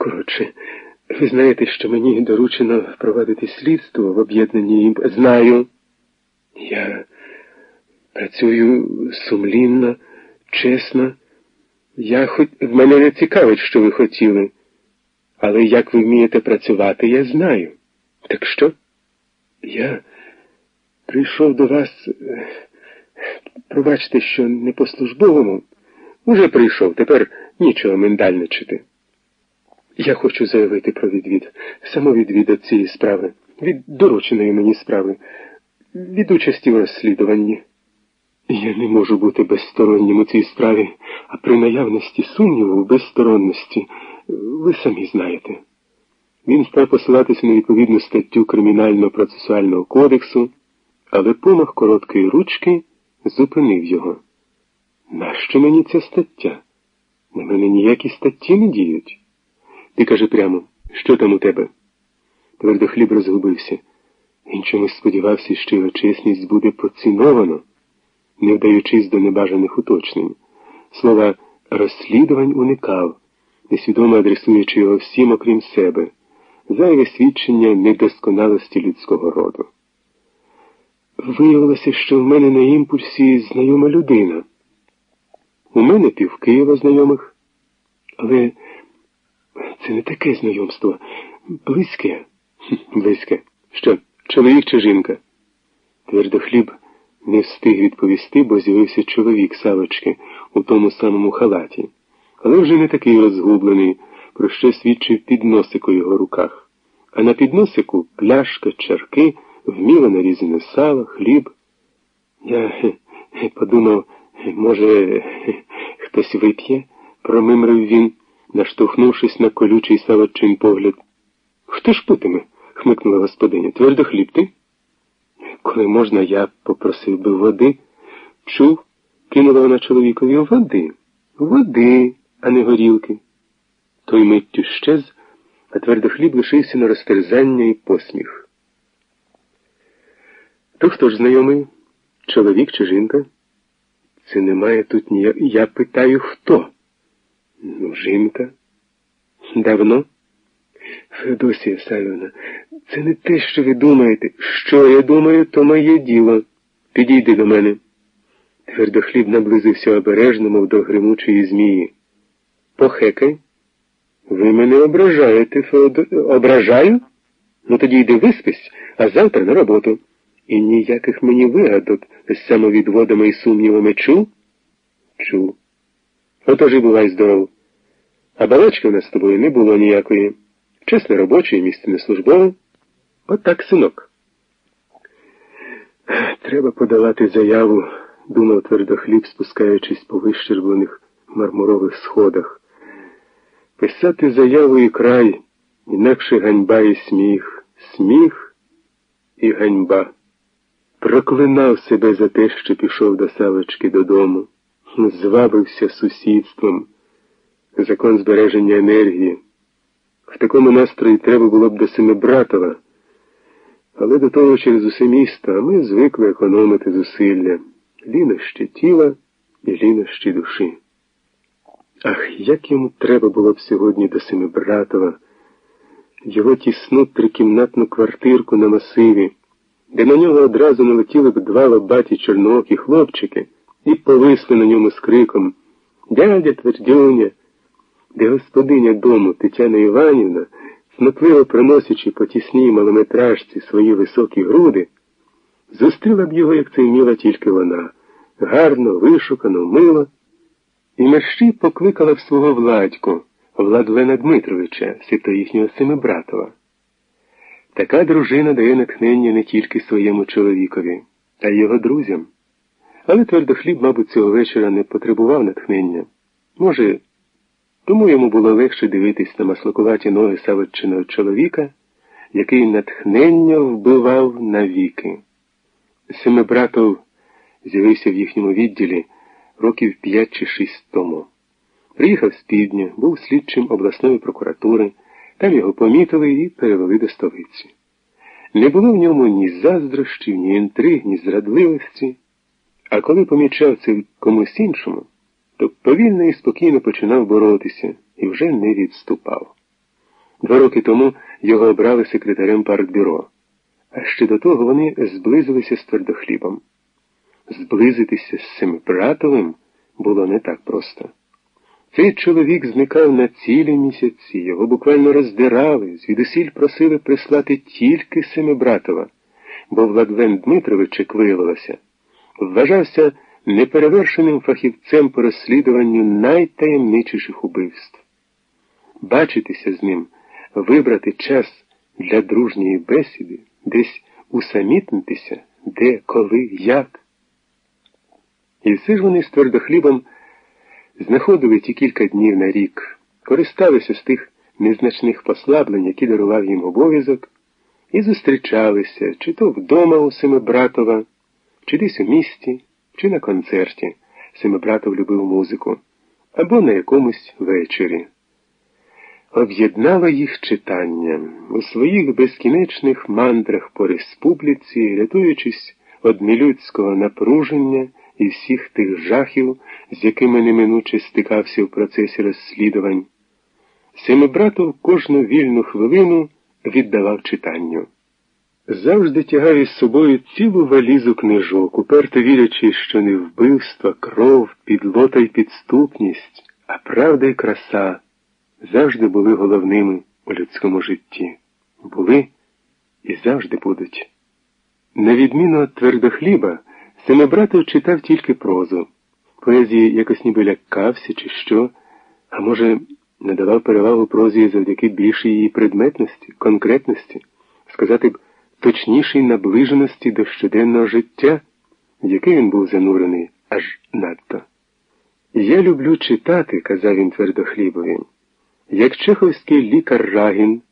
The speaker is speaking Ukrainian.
Коротше, ви знаєте, що мені доручено провадити слідство в об'єднанні імп... Знаю. Я працюю сумлінно, чесно. Я хоч мене не цікавить, що ви хотіли. Але як ви вмієте працювати, я знаю. Так що? Я прийшов до вас. е, Пробачте, що не по-службовому. Уже прийшов, тепер нічого миндальничати. Я хочу заявити про відвід, самовідвід від цієї справи, від дорученої мені справи, від участі в розслідуванні. Я не можу бути безстороннім у цій справі, а при наявності сумніву в безсторонності ви самі знаєте. Він став посилатися на відповідну статтю Кримінального процесуального кодексу, але помах короткої ручки зупинив його. Нащо мені ця стаття? На мене ніякі статті не діють. Ти каже прямо, що там у тебе? Твердохліб розгубився. Він чомусь сподівався, що його чесність буде поціновано, не вдаючись до небажаних уточнень. Слова розслідувань уникав, несвідомо адресуючи його всім, окрім себе, зайве свідчення недосконалості людського роду. Виявилося, що в мене на імпульсі знайома людина. У мене пів Києва знайомих, але це не таке знайомство. Близьке. Близьке. Що, чоловік чи жінка? Твердохліб не встиг відповісти, бо з'явився чоловік Савочки у тому самому халаті, але вже не такий розгублений, про що свідчив підносик у його руках. А на підносику пляшка, чарки, вміло нарізане сало, хліб. Я подумав, може, хтось вип'є, промимрив він, наштовхнувшись на колючий савочин погляд. Хто ж питиме? хмикнула господиня. Твердо хліб ти? Коли можна, я попросив би води. Чув, кинула вона чоловікові води. Води, а не горілки. Той миттю щез, а твердохліб лишився на розтерзання і посміх. То хто ж знайомий? Чоловік чи жінка? Це немає тут ніяк. Я питаю, хто? Ну, жінка. Давно? Федосія Савівна, це не те, що ви думаєте. Що я думаю, то моє діло. Підійди до мене. Твердохліб наблизився обережно, мов до гримучої змії. Похекай. Ви мене ображаєте, Феодо... Ображаю? Ну тоді йди виспись, а завтра на роботу. І ніяких мені вигадок з самовідводами і сумнівами чув? Чув. Отож і бувай здоров. А балачки в нас з тобою не було ніякої. Чесне робоче місце не службове. От так, синок. Треба подавати заяву, думав твердохліб, спускаючись по вищерблених мармурових сходах. Писати заяву і край, інакше ганьба і сміх, сміх і ганьба. Проклинав себе за те, що пішов до Савочки додому, звабився сусідством, закон збереження енергії. В такому настрої треба було б до Семибратова, але до того через усе місто, а ми звикли економити зусилля, лінощі тіла і лінощі душі. Ах, як йому треба було б сьогодні до Семибратова, його тісну трикімнатну квартирку на масиві, де на нього одразу налетіли б два лобаті чорноокі хлопчики і повисли на ньому з криком Дядя твердюня де господиня дому Тетяна Іванівна, снотливо приносячи по тісній малометражці свої високі груди, зустріла б його, як це вміла тільки вона, гарно, вишукано, мило, і мерщі покликала б свого владьку, Владлена Дмитровича, сито їхнього Семибратова. Така дружина дає натхнення не тільки своєму чоловікові, а й його друзям. Але твердохліб, мабуть, цього вечора не потребував натхнення. Може, тому йому було легше дивитись на маслокуваті ноги Савичиного чоловіка, який натхнення вбивав навіки. Семибратов з'явився в їхньому відділі років п'ять чи шість тому. Приїхав з півдня, був слідчим обласної прокуратури, там його помітили і перевели до столиці. Не було в ньому ні заздрощів, ні інтриг, ні зрадливості, а коли помічав це комусь іншому, то повільно і спокійно починав боротися і вже не відступав. Два роки тому його обрали секретарем партбюро. А ще до того вони зблизилися з твердохлібом. Зблизитися з Семипратовим було не так просто. Цей чоловік зникав на цілі місяці, його буквально роздирали, звідусіль просили прислати тільки Семибратова, бо Владлен Дмитрович, як виявилося, вважався неперевершеним фахівцем по розслідуванню найтаємничіших убивств. Бачитися з ним, вибрати час для дружньої бесіди, десь усамітнитися, де, коли, як. І все ж вони з твердохлібом знаходили ті кілька днів на рік, користалися з тих незначних послаблень, які дарував їм обов'язок, і зустрічалися чи то вдома у Семибратова, чи десь у місті, чи на концерті. Семибратов любив музику, або на якомусь вечорі. Об'єднало їх читання у своїх безкінечних мандрах по республіці, рятуючись від нелюдського напруження і всіх тих жахів, з якими неминуче стикався в процесі розслідувань. Семибратов кожну вільну хвилину віддавав читанню. Завжди тягав із собою цілу валізу книжок, уперто вірячи, що не вбивство, кров, підлота й підступність, а правда й краса завжди були головними у людському житті. Були і завжди будуть. На відміну від твердохліба, Семибратов читав тільки прозу. Поезії якось ніби лякався, чи що, а може, надавав перевагу прозі завдяки більшій її предметності, конкретності, сказати б, точнішій наближеності до щоденного життя, в яке він був занурений аж надто. Я люблю читати, казав він твердохлібові, як чеховський лікар Рагін.